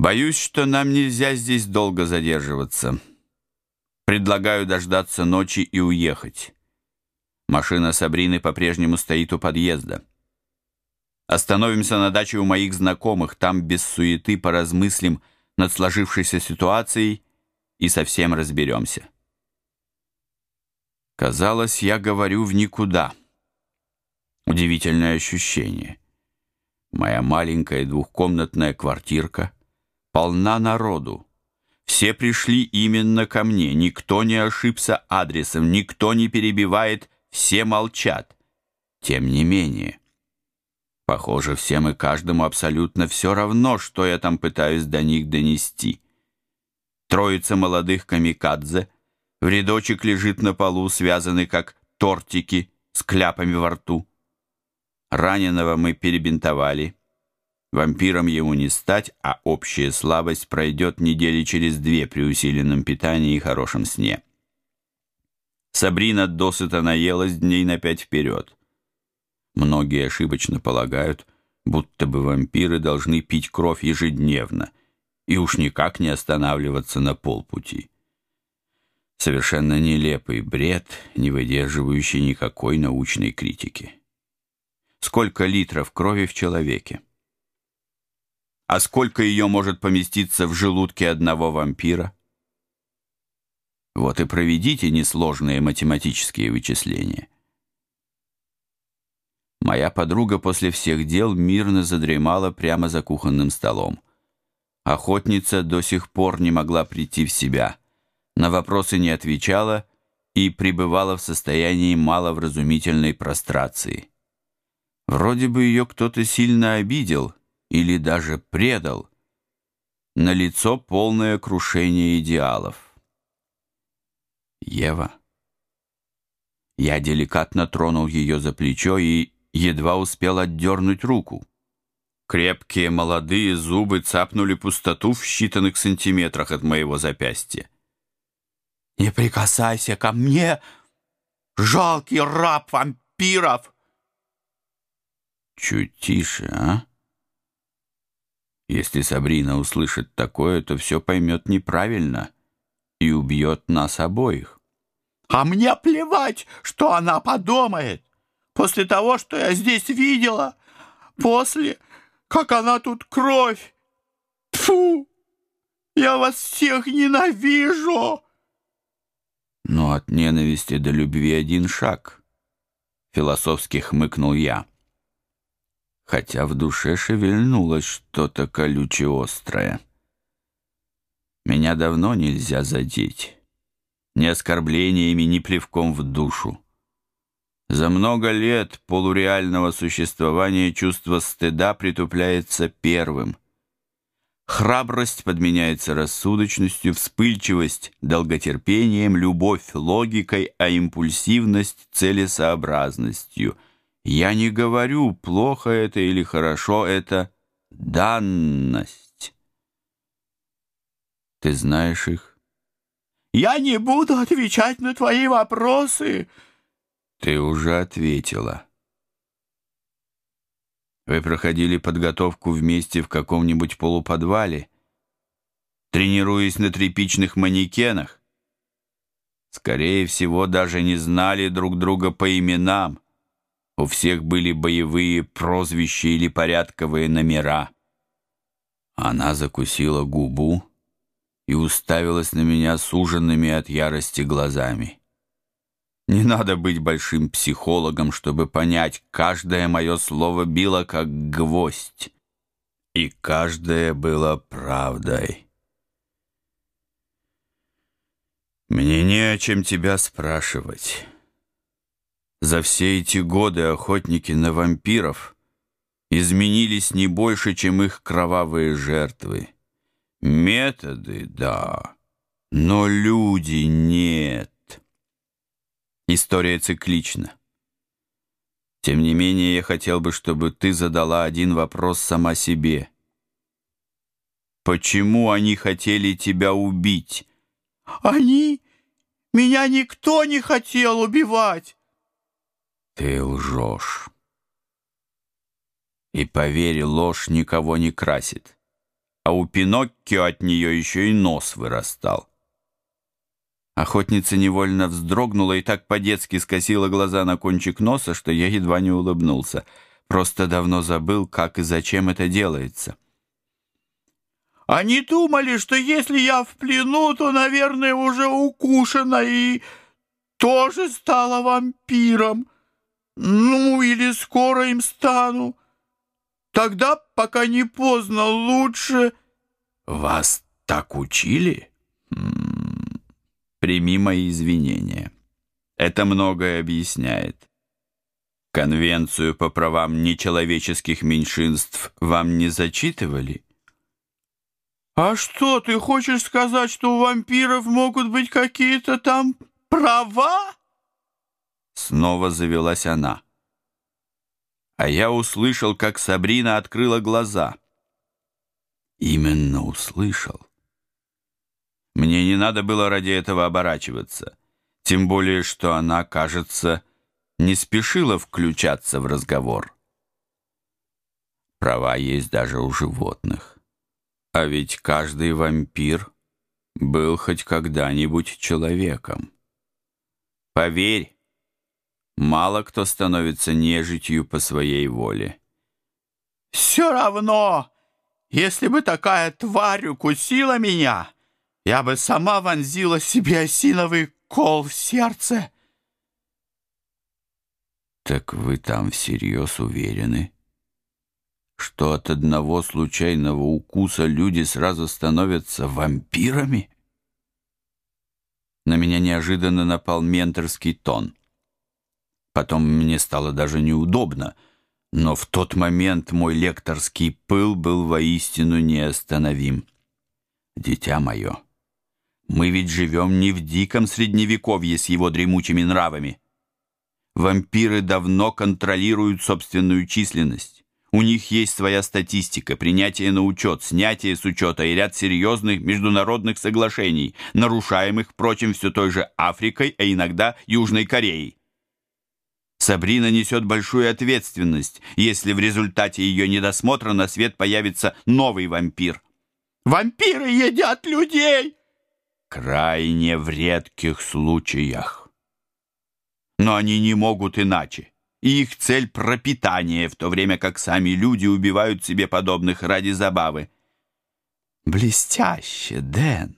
Боюсь, что нам нельзя здесь долго задерживаться. Предлагаю дождаться ночи и уехать. Машина Сабрины по-прежнему стоит у подъезда. Остановимся на даче у моих знакомых, там без суеты поразмыслим над сложившейся ситуацией и совсем разберемся. Казалось, я говорю в никуда. Удивительное ощущение. Моя маленькая двухкомнатная квартирка полна народу. Все пришли именно ко мне, никто не ошибся адресом, никто не перебивает, все молчат. Тем не менее, похоже, всем и каждому абсолютно все равно, что я там пытаюсь до них донести. Троица молодых камикадзе в рядочек лежит на полу, связанный как тортики с кляпами во рту. Раненого мы перебинтовали. Вампиром ему не стать, а общая слабость пройдет недели через две при усиленном питании и хорошем сне. Сабрина досыта наелась дней на пять вперед. Многие ошибочно полагают, будто бы вампиры должны пить кровь ежедневно и уж никак не останавливаться на полпути. Совершенно нелепый бред, не выдерживающий никакой научной критики сколько литров крови в человеке. А сколько ее может поместиться в желудке одного вампира? Вот и проведите несложные математические вычисления. Моя подруга после всех дел мирно задремала прямо за кухонным столом. Охотница до сих пор не могла прийти в себя, на вопросы не отвечала и пребывала в состоянии маловразумительной прострации. Вроде бы ее кто-то сильно обидел или даже предал. На лицо полное крушение идеалов. Ева. Я деликатно тронул ее за плечо и едва успел отдернуть руку. Крепкие молодые зубы цапнули пустоту в считанных сантиметрах от моего запястья. «Не прикасайся ко мне, жалкий раб вампиров!» Чуть тише, а? Если Сабрина услышит такое, то все поймет неправильно и убьет нас обоих. А мне плевать, что она подумает. После того, что я здесь видела, после, как она тут кровь. Тфу! Я вас всех ненавижу. Но от ненависти до любви один шаг. Философски хмыкнул я хотя в душе шевельнулось что-то колюче-острое. Меня давно нельзя задеть. Ни оскорблениями, ни плевком в душу. За много лет полуреального существования чувство стыда притупляется первым. Храбрость подменяется рассудочностью, вспыльчивость — долготерпением, любовь — логикой, а импульсивность — целесообразностью — я не говорю, плохо это или хорошо, это данность. Ты знаешь их? Я не буду отвечать на твои вопросы. Ты уже ответила. Вы проходили подготовку вместе в каком-нибудь полуподвале, тренируясь на тряпичных манекенах. Скорее всего, даже не знали друг друга по именам. У всех были боевые прозвища или порядковые номера. Она закусила губу и уставилась на меня суженными от ярости глазами. Не надо быть большим психологом, чтобы понять, каждое мое слово било как гвоздь, и каждое было правдой. Мне не о чем тебя спрашивать. За все эти годы охотники на вампиров изменились не больше, чем их кровавые жертвы. Методы — да, но люди — нет. История циклична. Тем не менее, я хотел бы, чтобы ты задала один вопрос сама себе. Почему они хотели тебя убить? Они? Меня никто не хотел убивать. Ты лжешь. И поверь, ложь никого не красит, а у Пиноккио от нее еще и нос вырастал. Охотница невольно вздрогнула и так по-детски скосила глаза на кончик носа, что я едва не улыбнулся. Просто давно забыл, как и зачем это делается. Они думали, что если я в плену, то, наверное, уже укушена и тоже стала вампиром. Ну, или скоро им стану. Тогда, пока не поздно, лучше... Вас так учили? М-м, прими мои извинения. Это многое объясняет. Конвенцию по правам нечеловеческих меньшинств вам не зачитывали? А что, ты хочешь сказать, что у вампиров могут быть какие-то там права? Снова завелась она. А я услышал, как Сабрина открыла глаза. Именно услышал. Мне не надо было ради этого оборачиваться, тем более, что она, кажется, не спешила включаться в разговор. Права есть даже у животных. А ведь каждый вампир был хоть когда-нибудь человеком. Поверь, мало кто становится нежитью по своей воле. Все равно, если бы такая тварь укусила меня, я бы сама вонзила себе осиновый кол в сердце. Так вы там всерьез уверены, что от одного случайного укуса люди сразу становятся вампирами? На меня неожиданно напал менторский тон. Потом мне стало даже неудобно, но в тот момент мой лекторский пыл был воистину неостановим. Дитя мое, мы ведь живем не в диком средневековье с его дремучими нравами. Вампиры давно контролируют собственную численность. У них есть своя статистика, принятие на учет, снятие с учета и ряд серьезных международных соглашений, нарушаемых, впрочем, все той же Африкой, а иногда Южной Кореей. Сабрина несет большую ответственность, если в результате ее недосмотра на свет появится новый вампир. «Вампиры едят людей!» «Крайне в редких случаях. Но они не могут иначе и их цель — пропитание, в то время как сами люди убивают себе подобных ради забавы. Блестяще, Дэн.